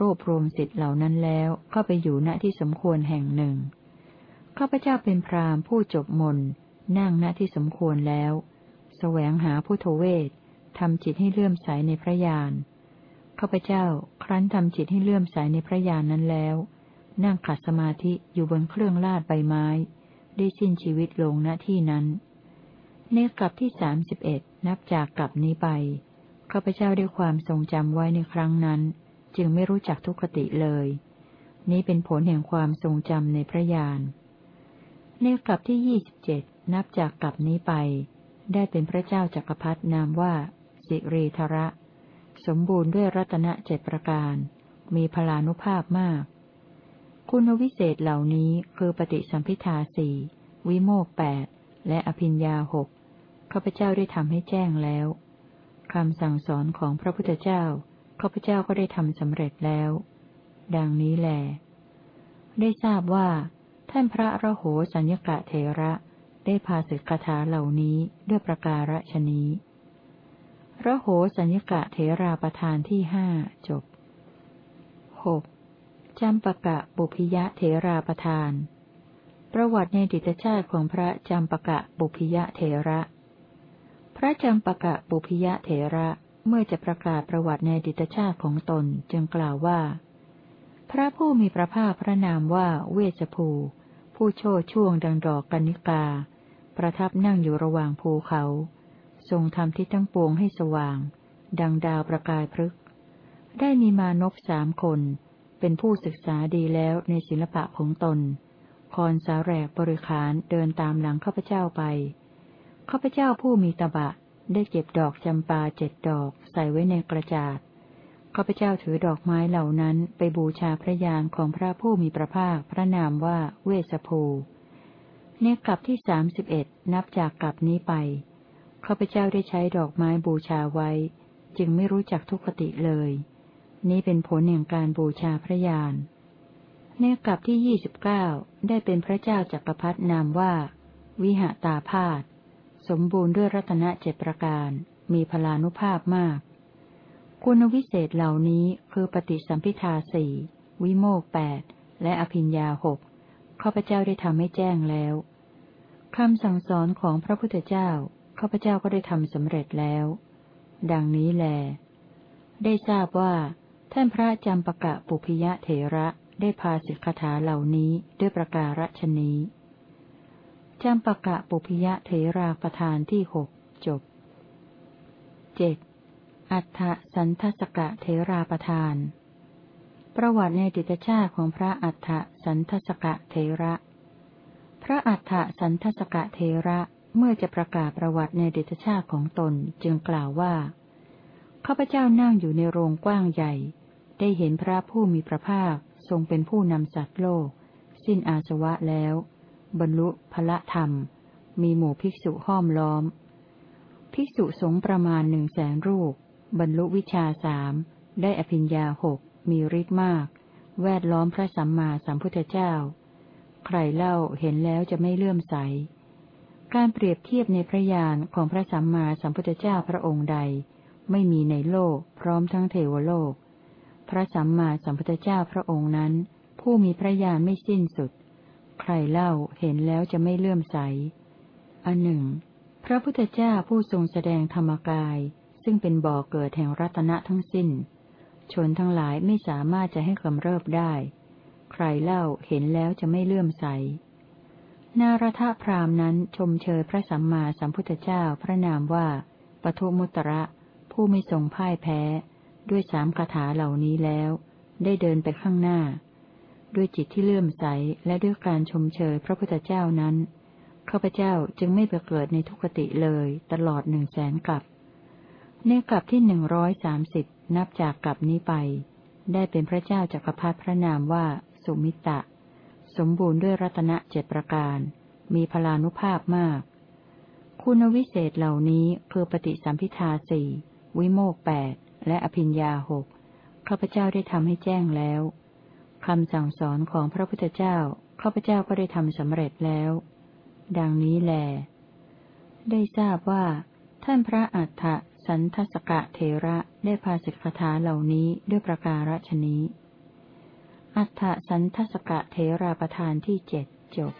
รวบรวมสิทธิ์เหล่านั้นแล้วเข้าไปอยู่ณที่สมควรแห่งหนึ่งข้าพเจ้าเป็นพรามผู้จบมนนั่งณที่สมควรแล้วสแสวงหาพุทโธเวททำจิตให้เลื่อมใสในพระญาณข้าพเจ้าครั้นทำจิตให้เลื่อมใสในพระญาณนนั้นแล้ว นั่งขัดสมาธิอยู่บนเครื่องลาดใบไม้ ได้สิ้นชีวิตลงณที่นั้น ในกลับที่สามสิบเอ็ดนับจากกลับนี้ไปข้าพเจ้าได้ความทรงจำไว้ในครั้งนั้น จึงไม่รู้จักทุกขติเลย นี้เป็นผลแห่งความทรงจำในพระญาณในกลับที่ยี่สิบเจ็ดนับจากกลับนี้ไป ได้เป็นพระเจ้าจักรพรรดินามว่า สิรีธระ สมบูรณ์ด้วยรัตนเจ็ดประการ มีพลานุภาพมาก คุณวิเศษเหล่านี้คือปฏิสัมพิทาสี่วิโมกแปดและอภิญญาหก ข้าพเจ้าได้ทำให้แจ้งแล้วคำสั่งสอนของพระพุทธเจ้าข้าพเจ้าก็ได้ทำสำเร็จแล้ว ดังนี้แหลได้ทราบว่า ท่านพระระโหสัญญกะเทระได้พาสึกคาถาเหล่านี้ด้วยประการฉนี้ระโหสัญญกะเถราประธานที่ห้าจบหกจำปะกะบุพิยะเถราประธาน ประวัติในดิตชาติของพระจำปะกะบุพิยะเถระ พระจำปะกะบุพิยะเถระเมื่อจะประกาศประวัติในดิตชาติของตนจึงกล่าวว่า พระผู้มีพระภาคพระนามว่าเวชภู ผู้โชดช่วงดังดอกกัญญิกา ประทับนั่งอยู่ระหว่างภูเขา ทรงทำทิศทั้งปวงให้สว่าง ดังดาวประกายพฤกได้มีมานพสามคน เป็นผู้ศึกษาดีแล้วในศิลปะของตน คอนสาแรกบริขารเดินตามหลังข้าพเจ้าไป ข้าพเจ้าผู้มีตบะ ได้เก็บดอกจำปาเจ็ดดอกใส่ไว้ในกระจาดข้าพเจ้าถือดอกไม้เหล่านั้นไปบูชาพระยานของพระผู้มีพระภาคพระนามว่าเวสภูเนกลับที่สามสิบเอ็ดนับจากกลับนี้ไปข้าพเจ้าได้ใช้ดอกไม้บูชาไว้ จึงไม่รู้จักทุกขติเลย นี้เป็นผลแห่งการบูชาพระยานเนกลับที่ยี่สิบเก้าได้เป็นพระเจ้าจักรพรรดินามว่า วิหตาพาธ สมบูรณ์ด้วยรัตนเจ็ดประการ มีพลานุภาพมาก คุณวิเศษเหล่านี้คือปฏิสัมพิทาสี่วิโมกแปดและอภิญญาหกข้าพเจ้าได้ทำให้แจ้งแล้วคำสั่งสอนของพระพุทธเจ้าข้าพเจ้าก็ได้ทำสำเร็จแล้ว ดังนี้แล ได้ทราบว่า ท่านพระจำปะกะปุพยะเถระได้พาสิกขาเหล่านี้ด้วยประการฉนี้ จำปะกะปุพยะเถราประธานที่หกจบเจ็ดอัฏฐสันทสกะเทราประทาน ประวัติในดิตชาติของพระอัฏฐสันทสกะเทระ พระอัฏฐสันทสกะเทระเมื่อจะประกาศประวัติในดิตชาติของตนจึงกล่าวว่าข้าพเจ้านั่งอยู่ในโรงกว้างใหญ่ ได้เห็นพระผู้มีพระภาคทรงเป็นผู้นำสัตว์โลก สิ้นอาสวะแล้ว บรรลุพละธรรม มีหมู่ภิกษุห้อมล้อม ภิกษุสงประมาณหนึ่งแสนรูป บรรลุวิชาสามได้อภิญญาหกมีฤทธิ์มาก แวดล้อมพระสัมมาสัมพุทธเจ้า ใครเล่าเห็นแล้วจะไม่เลื่อมใส การเปรียบเทียบในพระญาณของพระสัมมาสัมพุทธเจ้าพระองค์ใด ไม่มีในโลก พร้อมทั้งเทวโลก พระสัมมาสัมพุทธเจ้าพระองค์นั้น ผู้มีพระญาณไม่สิ้นสุด ใครเล่าเห็นแล้วจะไม่เลื่อมใส อันหนึ่ง พระพุทธเจ้าผู้ทรงแสดงธรรมกาย ซึ่งเป็นบ่อเกิดแห่งรัตนะทั้งสิ้น ชนทั้งหลายไม่สามารถจะให้กำเริบได้ ใครเล่าเห็นแล้วจะไม่เลื่อมใส นารทพรามนั้นชมเชยพระสัมมาสัมพุทธเจ้าพระนามว่าปทุมุตระ ผู้ไม่ทรงพ่ายแพ้ ด้วยสามคาถาเหล่านี้แล้ว ได้เดินไปข้างหน้า ด้วยจิตที่เลื่อมใสและด้วยการชมเชยพระพุทธเจ้านั้นข้าพเจ้าจึงไม่ไปเกิดในทุกติเลยตลอดหนึ่งแสนกลับ ในกลับที่หนึ่งร้อยสามสิบนับจากกลับนี้ไป ได้เป็นพระเจ้าจักรพรรดิพระนามว่า สุมิตะ สมบูรณ์ด้วยรัตนเจ็ดประการ มีพลานุภาพมาก คุณวิเศษเหล่านี้คือปฏิสัมพิทาสี่วิโมกแปดและอภิญญาหกข้าพเจ้าได้ทำให้แจ้งแล้ว คำสั่งสอนของพระพุทธเจ้าข้าพเจ้าก็ได้ทำสำเร็จแล้ว ดังนี้แล ได้ทราบว่า ท่านพระอัฏฐสันทสกะเทระได้พาสิกขาเหล่านี้ด้วยประการฉนี้ อัฏฐสันทสกะเทระประธานที่เจ็ดจบ